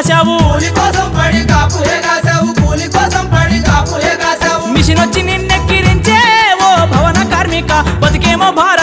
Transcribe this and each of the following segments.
కాసావు machine వచ్చి నిన్నెక్కిరించే ఓ భవన కార్మిక బతికేమో భారత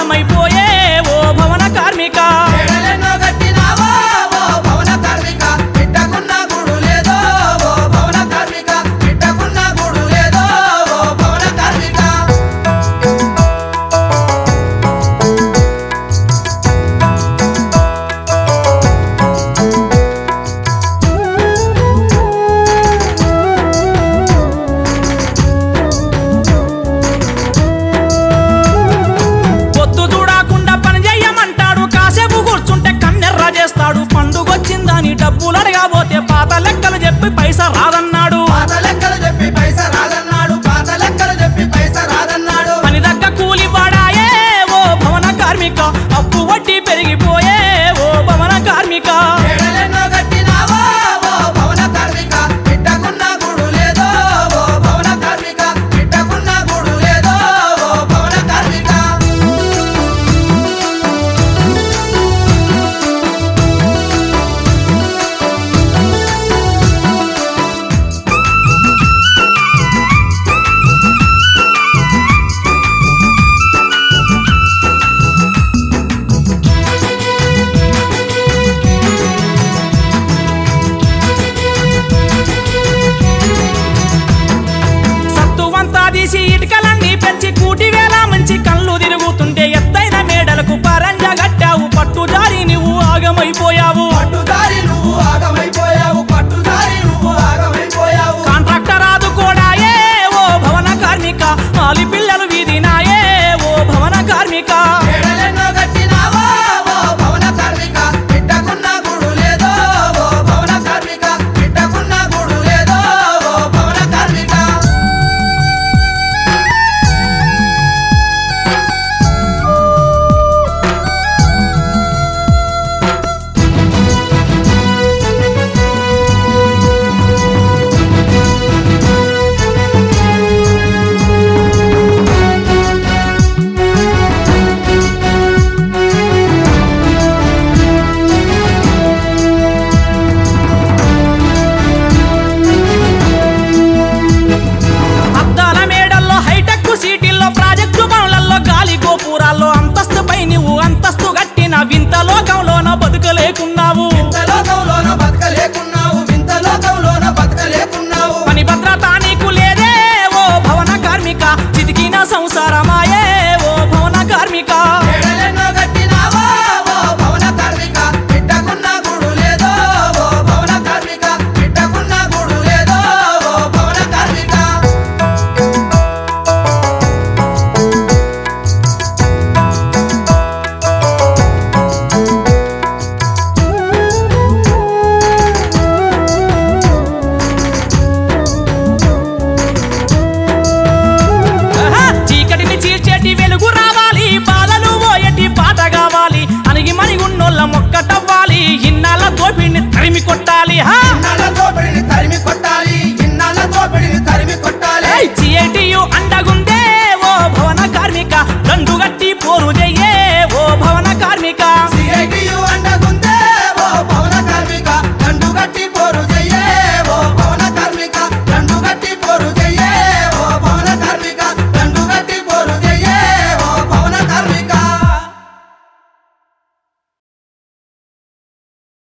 దోపిడిని తరిమి కొట్టాలి హా? నల్ల దోపిడిని తరిమి కొట్టాలి.